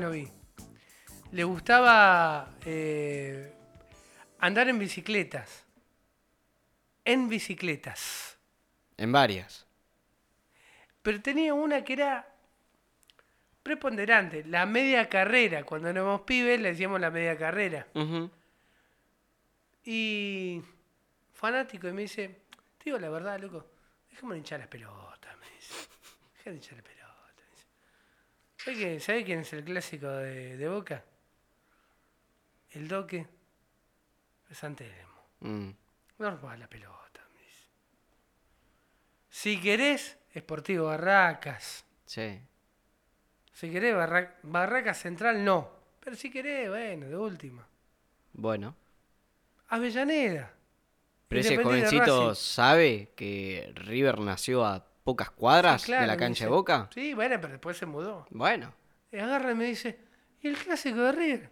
lo vi. Le gustaba eh, andar en bicicletas. En bicicletas. En varias. Pero tenía una que era preponderante, la media carrera. Cuando éramos pibes le decíamos la media carrera. Y fanático y me dice, te digo la verdad, loco, déjame hinchar las pelotas, me dice. Déjame hinchar las pelotas. ¿Sabe, qué- sabe quién es el clásico de, de Boca? El Doque. Es Santelmo. Mm. No rompas la pelota, me dice. Si querés, Esportivo Barracas. Sí. Si querés, Barra- Barracas Central, no. Pero si querés, bueno, de última. Bueno. Avellaneda. Pero ese jovencito sabe que River nació a pocas cuadras Sí, claro, de la cancha de. Boca. Sí, bueno, pero después se mudó. Bueno. Y agarra y me dice, ¿y el clásico de River?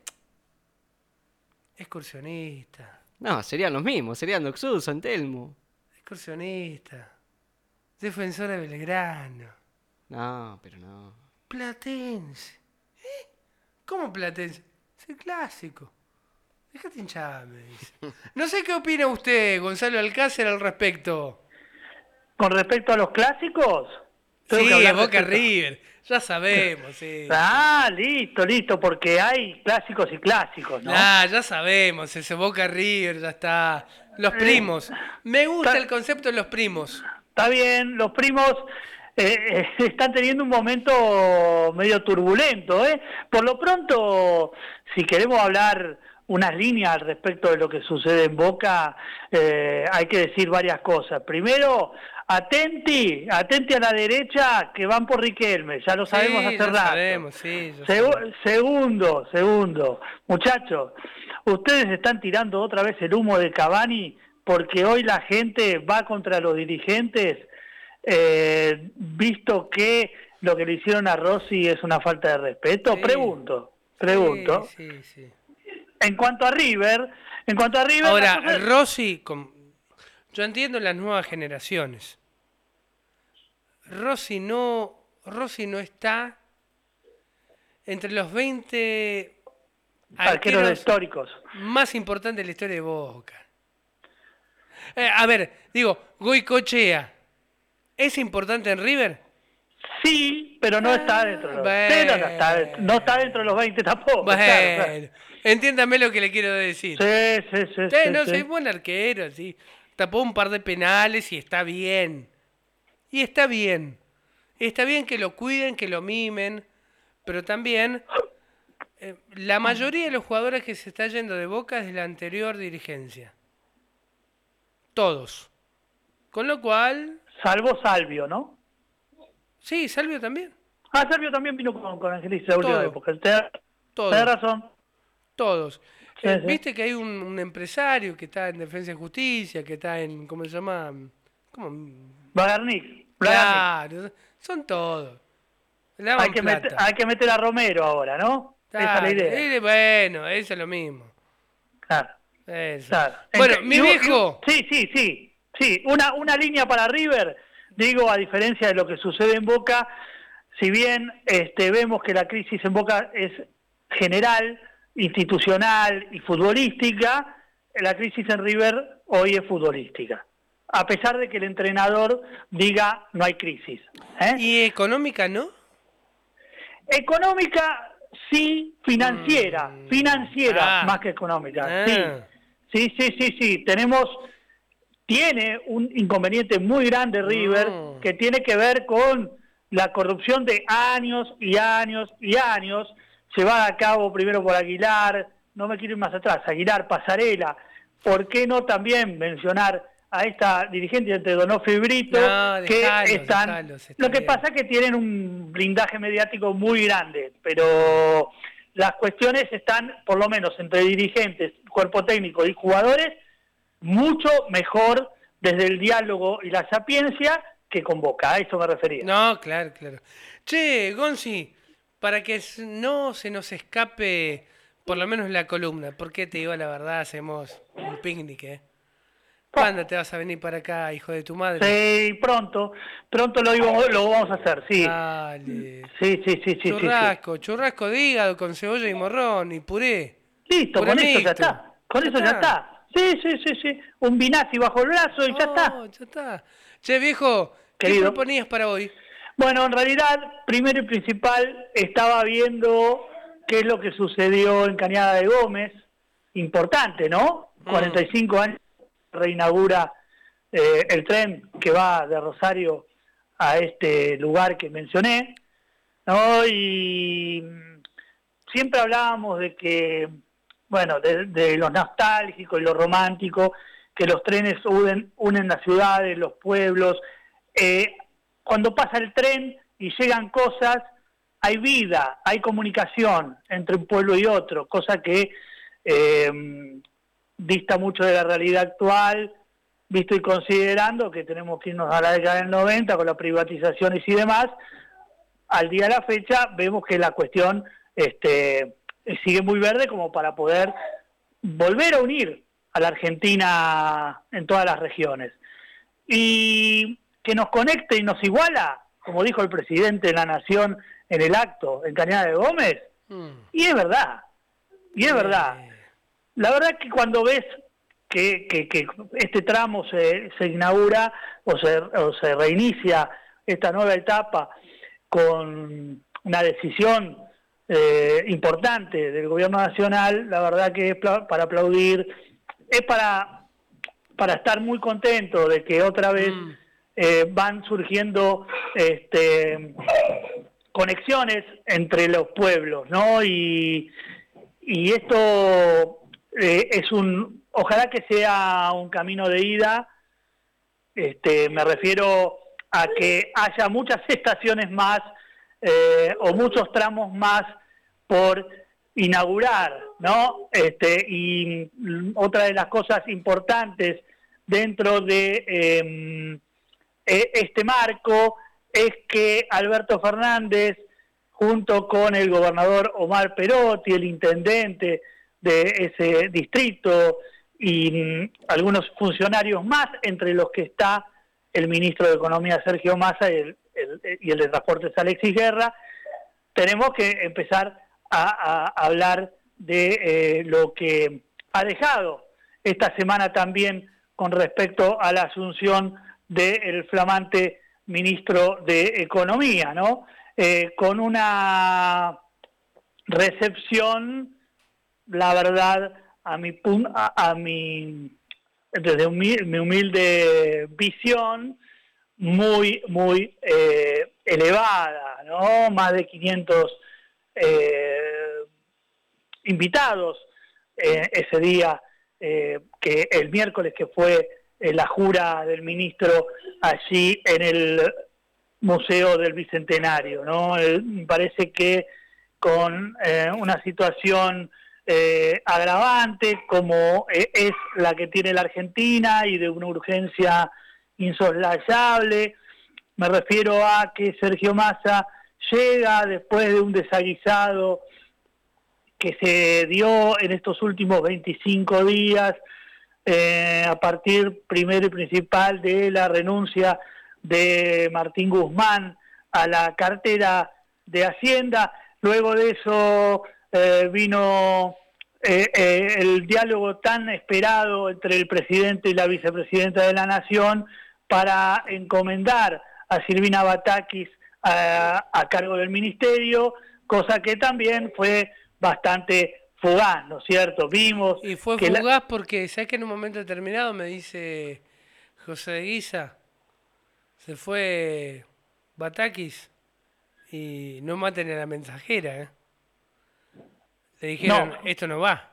Excursionista, No, serían los mismos, serían Doxud, San Telmo. excursionista, defensor de Belgrano, No, pero no. platense. ¿Eh? ¿Cómo platense? Es el clásico. Déjate hinchar, me dice. No sé qué opina usted, Gonzalo Alcácer, al respecto. Con respecto a los clásicos. Sí, que Boca River, ya sabemos, sí. Ah, listo, listo, porque hay clásicos y clásicos, ¿no? Ah, ya sabemos, ese Boca River, ya está. Los primos. Me gusta Ta- el concepto de los primos. Está bien, los primos eh, eh, están teniendo un momento medio turbulento, ¿eh? Por lo pronto, si queremos hablar unas líneas al respecto de lo que sucede en Boca, eh, hay que decir varias cosas. Primero, atenti, atenti a la derecha que van por Riquelme, ya lo sabemos Sí, hace rato. sabemos, sí, ya Segu- sabemos. segundo, segundo. Muchachos, ustedes están tirando otra vez el humo de Cavani porque hoy la gente va contra los dirigentes, eh, visto que lo que le hicieron a Rossi es una falta de respeto. Sí. Pregunto, pregunto. Sí, sí, sí. En cuanto a River, en cuanto a River... Ahora, cosa- Rossi, con- yo entiendo las nuevas generaciones. Rossi no, Rossi no está entre los 20 arqueros arqueros históricos. más importantes de la historia de Boca. Eh, a ver, digo, Goicochea, ¿es importante en River? Sí, pero no está dentro de los, bueno. pero no, está, no está dentro de los 20 tampoco. Bueno, claro, claro. entiéndame lo que le quiero decir. Sí, sí, sí. Sí, sí, no, sí. soy buen arquero, sí. Tapó un par de penales y está bien. Y está bien. Está bien que lo cuiden, que lo mimen, pero también eh, la mayoría de los jugadores que se está yendo de Boca es de la anterior dirigencia. Todos. Con lo cual, Salvo Salvio, ¿no? sí, Salvio también. Ah, Salvio también vino con, con Angelista Todo. época. Tenés Todos. tenés razón. Todos. Sí, Eh, sí. Viste que hay un, un empresario que está en Defensa y Justicia, que está en, ¿cómo se llama? ¿Cómo? Bagarnik. Claro, son todos. Hay que, meter, hay que meter a Romero ahora, ¿no? Esa es la idea. bueno, eso es lo mismo. Claro, Eso. claro. Bueno, mi viejo. Sí, sí, sí. Sí, una, una línea para River, digo, a diferencia de lo que sucede en Boca, si bien este, vemos que la crisis en Boca es general, institucional y futbolística, la crisis en River hoy es futbolística. A pesar de que el entrenador diga no hay crisis. ¿eh? ¿Y económica no? Económica, sí, financiera, Mm. financiera Ah. más que económica. Ah. Sí, sí, sí, sí, sí. Tenemos, tiene un inconveniente muy grande River Mm. que tiene que ver con la corrupción de años y años y años llevada a cabo primero por Aguilar, no me quiero ir más atrás, Aguilar, Pasarela. ¿Por qué no también mencionar a esta dirigente entre Donofrio y Brito No, que dejalos, están dejalos, está lo que bien. pasa es que tienen un blindaje mediático muy grande, pero las cuestiones están, por lo menos entre dirigentes, cuerpo técnico y jugadores, mucho mejor desde el diálogo y la sapiencia que con Boca, a eso me refería. No, claro, claro. Che, Gonzi, para que no se nos escape por lo menos la columna, porque te digo la verdad, hacemos un picnic, ¿eh? ¿Cuándo te vas a venir para acá, hijo de tu madre? Sí, pronto, pronto lo, lo vamos a hacer, sí. Dale. Sí, sí, sí, sí, sí, sí. churrasco, churrasco de hígado con cebolla y morrón y puré. Listo, Puré con eso ya está. Con Ya eso ya está. está. Sí, sí, sí, sí. Un vinazi bajo el brazo y ya está. Oh, ya está. Che, viejo, ¿qué Querido. proponías para hoy? Bueno, en realidad, primero y principal, estaba viendo qué es lo que sucedió en Cañada de Gómez. Importante, ¿no? Mm. 45 años reinaugura eh, el tren que va de Rosario a este lugar que mencioné, ¿no? Y mm, siempre hablábamos de que, bueno, de, de lo nostálgico y lo romántico, que los trenes unen, unen las ciudades, los pueblos. Eh, cuando pasa el tren y llegan cosas, hay vida, hay comunicación entre un pueblo y otro, cosa que eh, dista mucho de la realidad actual, visto y considerando que tenemos que irnos a la década del 90 con las privatizaciones y demás, al día de la fecha vemos que la cuestión este, sigue muy verde como para poder volver a unir a la Argentina en todas las regiones. Y que nos conecte y nos iguala, como dijo el presidente de la Nación en el acto en Cañada de Gómez, Mm. y es verdad, y es verdad. La verdad que cuando ves que, que- que este tramo se, se inaugura o se, o se reinicia esta nueva etapa con una decisión eh, importante del gobierno nacional, la verdad que es para aplaudir, es para, para estar muy contento de que otra vez Mm. eh, van surgiendo este, conexiones entre los pueblos, ¿no? Y, y esto eh, es un, ojalá que sea un camino de ida, este, me refiero a que haya muchas estaciones más eh, o muchos tramos más por inaugurar, ¿no? Este, y mm, otra de las cosas importantes dentro de em, e- este marco es que Alberto Fernández, junto con el gobernador Omar Perotti, el intendente de ese distrito y mm, algunos funcionarios más, entre los que está el ministro de Economía Sergio Massa y el, y el de Transportes Alexis Guerra, tenemos que empezar a, hablar de eh, lo que ha dejado esta semana también con respecto a la asunción del flamante ministro de Economía, ¿no? Eh, con una recepción, la verdad, a mi, a, a mi desde mi humilde visión, muy, muy eh, elevada, ¿no? Más de 500 eh, invitados eh, ese día, que el miércoles que fue la jura del ministro allí en el Museo del Bicentenario, ¿no? Parece que con una situación eh, agravante como eh, es la que tiene la Argentina y de una urgencia insoslayable. Me refiero a que Sergio Massa llega después de un desaguisado que se dio en estos últimos 25 días eh, a partir primero y principal de la renuncia de Martín Guzmán a la cartera de Hacienda. Luego de eso eh, vino eh, eh, el diálogo tan esperado entre el presidente y la vicepresidenta de la Nación para encomendar a Silvina Batakis a, a cargo del ministerio, cosa que también fue bastante fugaz, ¿no es cierto? Vimos Y fue que la- fugaz porque, ¿sabes que en un momento determinado me dice José de Guisa? Se fue Batakis y no maten a la mensajera, ¿eh? Le dijeron, No. esto no va,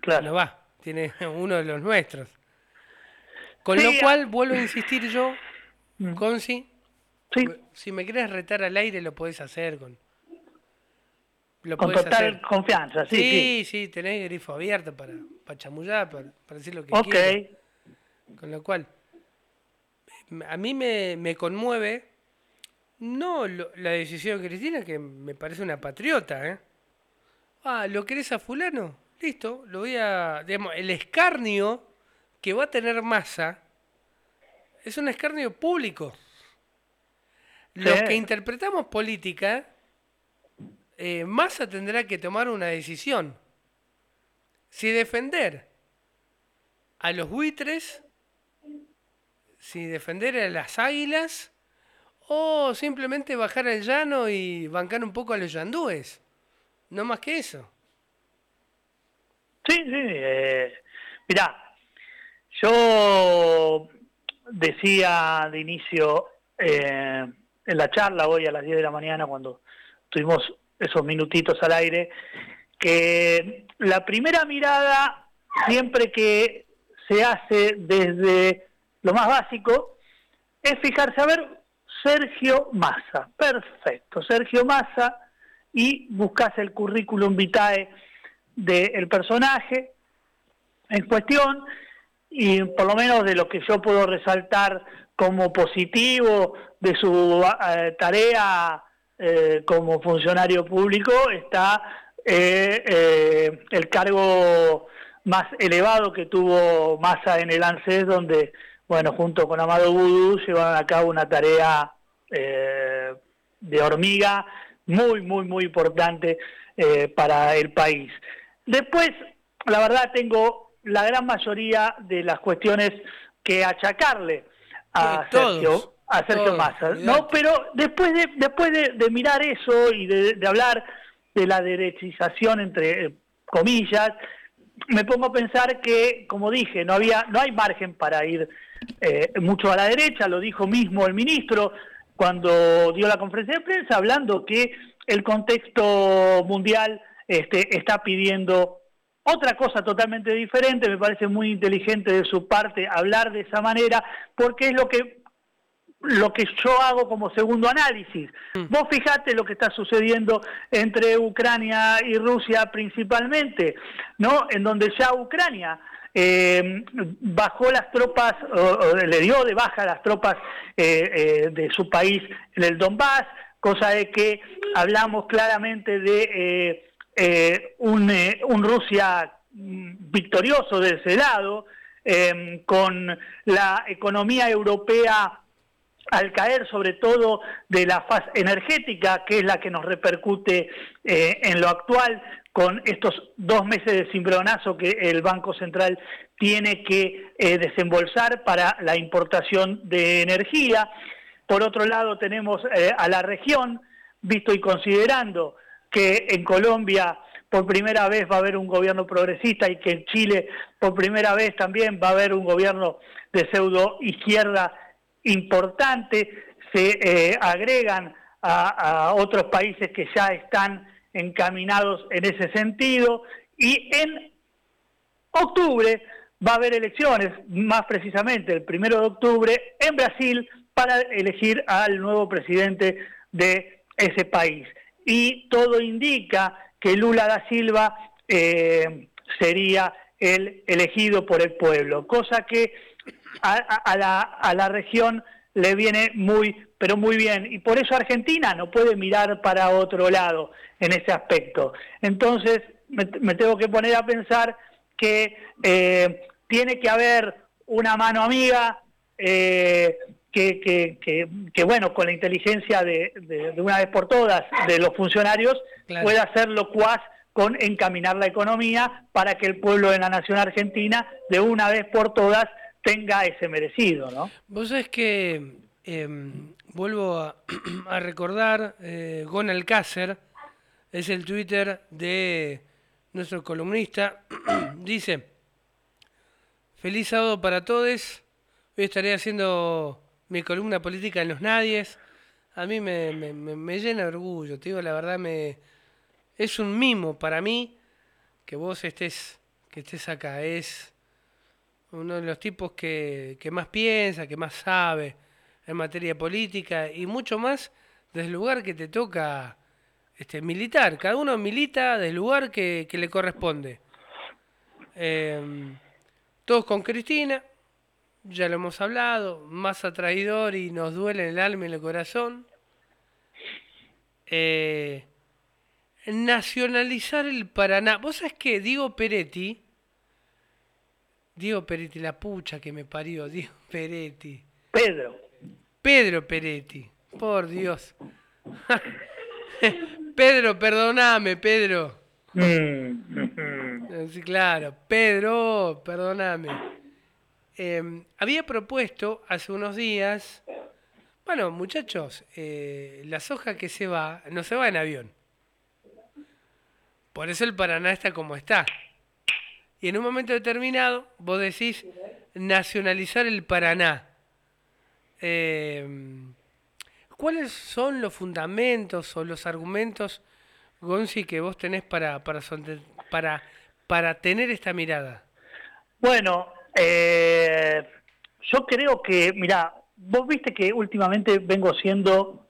claro. no va, tiene uno de los nuestros. Con Sí, lo cual, vuelvo a insistir yo, Mm. Conci, Sí, si me querés retar al aire lo podés hacer con... Lo con total hacer. confianza, sí, sí. Sí, sí, tenés grifo abierto para, para chamullar, para, para decir lo que Ok, quieras. Con lo cual, a mí me, me conmueve, no lo- la decisión de Cristina, que me parece una patriota, ¿eh? Ah, ¿lo querés a fulano? Listo, lo voy a... Digamos, el escarnio que va a tener masa es un escarnio público. Los que interpretamos política, eh, Massa tendrá que tomar una decisión. Si defender a los buitres, si defender a las águilas, o simplemente bajar al llano y bancar un poco a los yandúes. No más que eso. Sí, sí. Eh, mirá, yo decía de inicio eh, en la charla hoy a las 10 de la mañana cuando tuvimos esos minutitos al aire, que la primera mirada siempre que se hace desde lo más básico es fijarse a ver Sergio Massa, perfecto, Sergio Massa y buscas el currículum vitae del personaje en cuestión y por lo menos de lo que yo puedo resaltar como positivo de su eh, tarea eh, como funcionario público está eh, el cargo más elevado que tuvo Massa en el ANSES, donde, bueno, junto con Amado Vudú llevaron a cabo una tarea de hormiga muy, muy, muy importante eh, para el país. Después, la verdad, tengo la gran mayoría de las cuestiones que achacarle a todos, Sergio, a Sergio todos, Massa. No, pero después de, después de, de mirar eso y de, de hablar de la derechización entre eh, comillas, me pongo a pensar que, como dije, no había, no hay margen para ir eh, mucho a la derecha, lo dijo mismo el ministro cuando dio la conferencia de prensa, hablando que el contexto mundial este, está pidiendo otra cosa totalmente diferente, me parece muy inteligente de su parte hablar de esa manera, porque es lo que lo que yo hago como segundo análisis. Vos fijate lo que está sucediendo entre Ucrania y Rusia principalmente, ¿no? En donde ya Ucrania eh, bajó las tropas, o, le dio de baja las tropas eh, eh, de su país en el Donbass, cosa de que hablamos claramente de un, un Rusia mm, victorioso de ese lado, con la economía europea al caer sobre todo de la faz energética, que es la que nos repercute en lo actual, con estos dos meses de cimbronazo que el Banco Central tiene que eh, desembolsar para la importación de energía. Por otro lado, tenemos eh, a la región, visto y considerando que en Colombia por primera vez va a haber un gobierno progresista y que en Chile por primera vez también va a haber un gobierno de pseudo izquierda importante, se eh, agregan a, a, otros países que ya están encaminados en ese sentido y en octubre va a haber elecciones, más precisamente el primero de octubre en Brasil para elegir al nuevo presidente de ese país. Y todo indica que Lula da Silva eh, sería el elegido por el pueblo, cosa que a, la, a, la, región le viene muy, pero muy bien. Y por eso Argentina no puede mirar para otro lado en ese aspecto. Entonces, me, me tengo que poner a pensar que eh, tiene que haber una mano amiga eh, que, que, que, que, bueno, con la inteligencia de, de, de, una vez por todas de los funcionarios, claro. pueda hacer locuaz con encaminar la economía para que el pueblo de la nación argentina, de una vez por todas, tenga ese merecido, ¿no? Vos sabés que eh, vuelvo a, recordar, eh, Gon Alcácer, es el Twitter de nuestro columnista, dice, feliz sábado para todos, hoy estaré haciendo mi columna política en los nadies, a mí me, me, me llena de orgullo, te digo la verdad, me es un mimo para mí que vos estés, que estés acá, es uno de los tipos que, que, más piensa, que más sabe en materia política y mucho más desde el lugar que te toca este, militar. Cada uno milita del lugar que, que le corresponde. Eh, todos con Cristina, ya lo hemos hablado, más atraidor y nos duele el alma y el corazón. Eh, nacionalizar el Paraná. Vos sabés que Diego Peretti Diego Peretti, la pucha que me parió, Diego Peretti. Pedro. Pedro Peretti, por Dios. Pedro, perdoname, Pedro. Mm. Sí, claro, Pedro, perdóname. Eh, había propuesto hace unos días, bueno, muchachos, eh, la soja que se va, no se va en avión. Por eso el Paraná está como está. Y en un momento determinado, vos decís nacionalizar el Paraná. Eh, ¿Cuáles son los fundamentos o los argumentos, Gonzi, que vos tenés para, para, para, para tener esta mirada? Bueno, eh, yo creo que, mira, vos viste que últimamente vengo siendo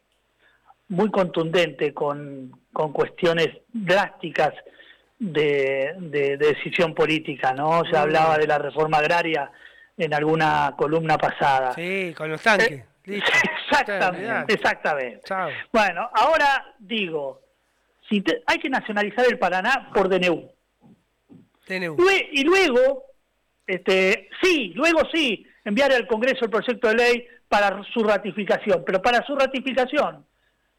muy contundente con, con cuestiones drásticas de, de- de decisión política, ¿no? Se Mm. hablaba de la reforma agraria en alguna columna pasada. Sí, con los tanques. Listo. Exactamente, exactamente. Chao. Bueno, ahora digo, si te- hay que nacionalizar el Paraná por DNU. Lue- y luego, este, sí, luego sí, enviar al Congreso el proyecto de ley para su ratificación, pero para su ratificación,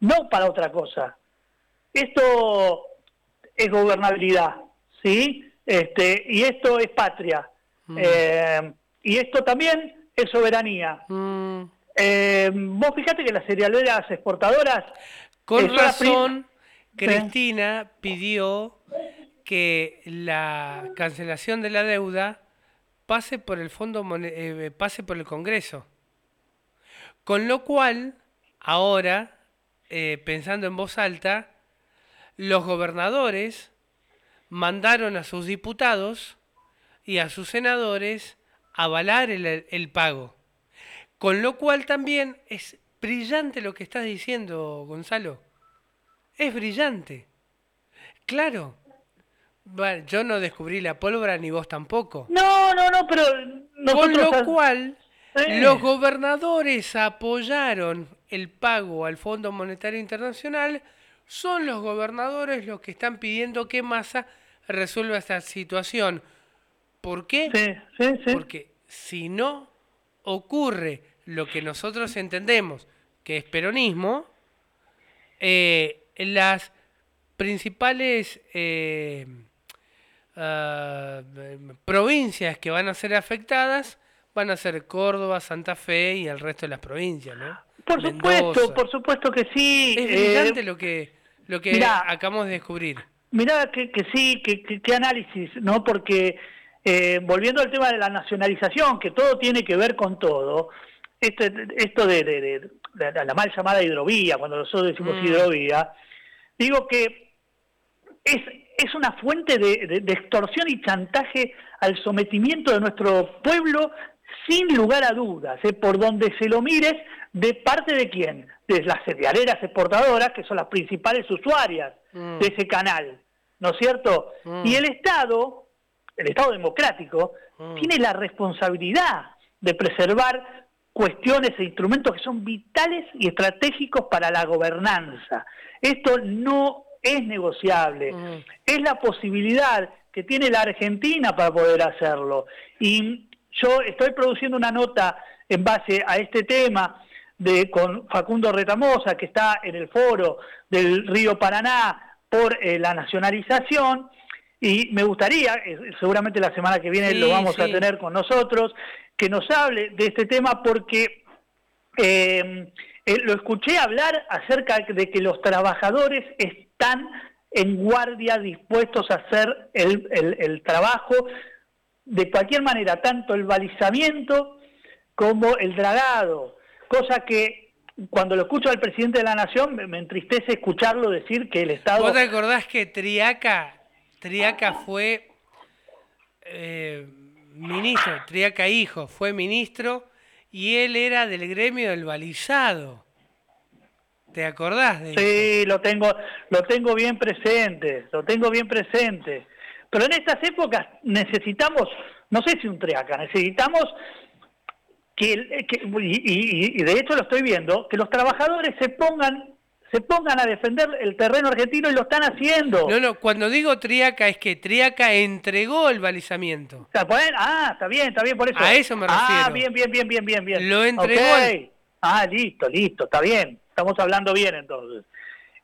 no para otra cosa. Esto es gobernabilidad, ¿sí? Este, y esto es patria. Mm. Eh, y esto también es soberanía. Mm, Eh, vos fíjate que las cerealeras exportadoras... con eh, razón, Sí. Cristina pidió que la cancelación de la deuda pase por el fondo eh, pase por el Congreso. Con lo cual, ahora, eh, pensando en voz alta, los gobernadores mandaron a sus diputados y a sus senadores avalar el, el pago. Con lo cual también es brillante lo que estás diciendo, Gonzalo. Es brillante. Claro. Bueno, yo no descubrí la pólvora ni vos tampoco. No, no, no, pero Con lo cual, los gobernadores apoyaron el pago al Fondo Monetario Internacional. Son los gobernadores los que están pidiendo que Massa resuelva esta situación. ¿Por qué? Sí, sí, sí. Porque si no ocurre lo que nosotros entendemos que es peronismo, eh, las principales eh, ah, provincias que van a ser afectadas van a ser Córdoba, Santa Fe y el resto de las provincias, ¿no? Por Mendoza. supuesto, por supuesto que sí. Es eh, brillante lo que, lo que mirá. acabamos de descubrir. Mirá que, que sí, que, que- que análisis, ¿no? Porque eh, volviendo al tema de la nacionalización, que todo tiene que ver con todo, este, esto de, de- de- de la, mal llamada hidrovía, cuando nosotros decimos Mm. hidrovía, digo que es, es una fuente de extorsión y chantaje al sometimiento de nuestro pueblo sin lugar a dudas, ¿eh? por donde se lo mires, de parte de quién? De las cerealeras exportadoras, que son las principales usuarias Mm. de ese canal, ¿no es cierto? Mm. Y el Estado, el Estado democrático, Mm. tiene la responsabilidad de preservar cuestiones e instrumentos que son vitales y estratégicos para la gobernanza. Esto no es negociable. Es la posibilidad que tiene la Argentina para poder hacerlo. Y yo estoy produciendo una nota en base a este tema de con Facundo Retamosa, que está en el foro del Río Paraná por eh, la nacionalización, y me gustaría, eh, seguramente la semana que viene Sí, lo vamos a tener con nosotros, que nos hable de este tema porque eh, eh, lo escuché hablar acerca de que los trabajadores están en guardia dispuestos a hacer el, el- el trabajo de cualquier manera, tanto el balizamiento como el dragado, cosa que cuando lo escucho al presidente de la Nación me, me entristece escucharlo decir que el Estado... ¿Vos te acordás que Triaca, Triaca fue eh, ministro, Triaca hijo, fue ministro y él era del gremio del balizado? ¿Te acordás de eso? Sí, lo tengo, lo tengo bien presente, lo tengo bien presente. Pero en estas épocas necesitamos, no sé si un triaca, necesitamos que, que- y, de hecho lo estoy viendo, que los trabajadores se pongan se pongan a defender el terreno argentino y lo están haciendo. No, no, cuando digo Triaca es que Triaca entregó el balizamiento. Ponen- ah, está bien, está bien por eso. A eso me Ah, refiero. bien, bien, bien, bien, bien, bien. Lo entregó Ok. al- Ah, listo, listo, está bien. Estamos hablando bien entonces.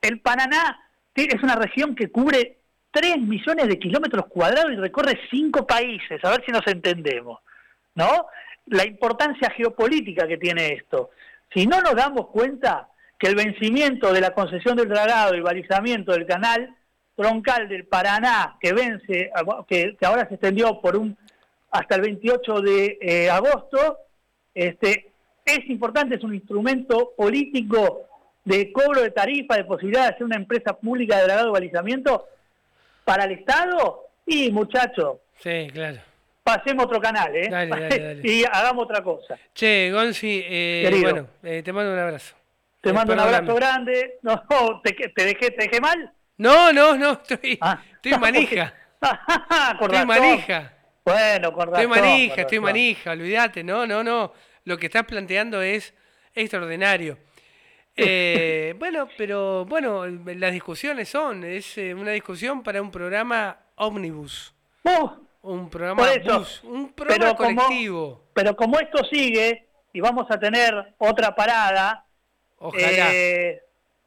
El Paraná es una región que cubre 3 millones de kilómetros cuadrados y recorre 5 países. A ver si nos entendemos. ¿No? La importancia geopolítica que tiene esto. Si no nos damos cuenta que el vencimiento de la concesión del dragado y balizamiento del canal troncal del Paraná, que vence, que, ahora se extendió por un hasta el 28 de eh, agosto, este, es importante, es un instrumento político de cobro de tarifa, de posibilidad de hacer una empresa pública de dragado y balizamiento para el Estado. Y muchachos, Sí, claro. Pasemos otro canal, ¿eh? Dale, dale, dale. y hagamos otra cosa. Che, Gonzi, eh, bueno, eh, te mando un abrazo. Te mando un abrazo grande. No, te, te dejé, te dejé mal. No, no, no, estoy, Ah. estoy manija. Estoy manija. Bueno, con razón. Estoy manija, con estoy manija, olvídate, no, no, no. Lo que estás planteando es extraordinario. Eh, bueno, pero bueno, las discusiones son, es una discusión para un programa ómnibus, Uh, un programa Por eso, bus, un programa pero como- colectivo. pero como esto sigue y vamos a tener otra parada, Ojalá. eh,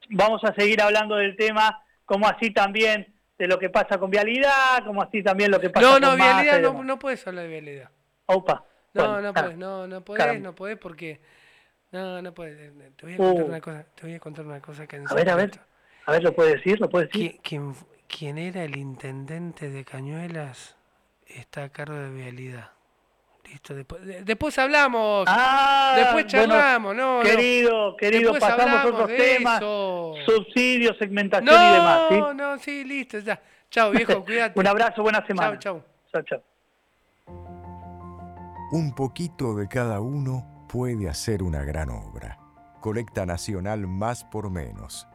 vamos a seguir hablando del tema, como así también de lo que pasa con vialidad, como así también lo que pasa no, con no, vialidad, no, no puedes hablar de vialidad. Opa. No, Bueno, no puedes, no, no podés, caramba. no podés porque... No, no puedes. Te voy a Uh. contar una cosa, te voy a contar una cosa que A ver, a ver. A ver, ¿lo puede decir? ¿Lo puede decir? ¿Quién, quién, quién era el intendente de Cañuelas está a cargo de vialidad. Listo, después, de- después hablamos. Ah, después charlamos, no, no. Querido, querido, Después pasamos otros temas, eso. subsidios, segmentación no, y demás, ¿sí? no, sí, listo, ya. Chao, viejo, cuídate. Un abrazo, buena semana. Chao, Chao, chao. chao. Un poquito de cada uno puede hacer una gran obra. Colecta Nacional Más por Menos.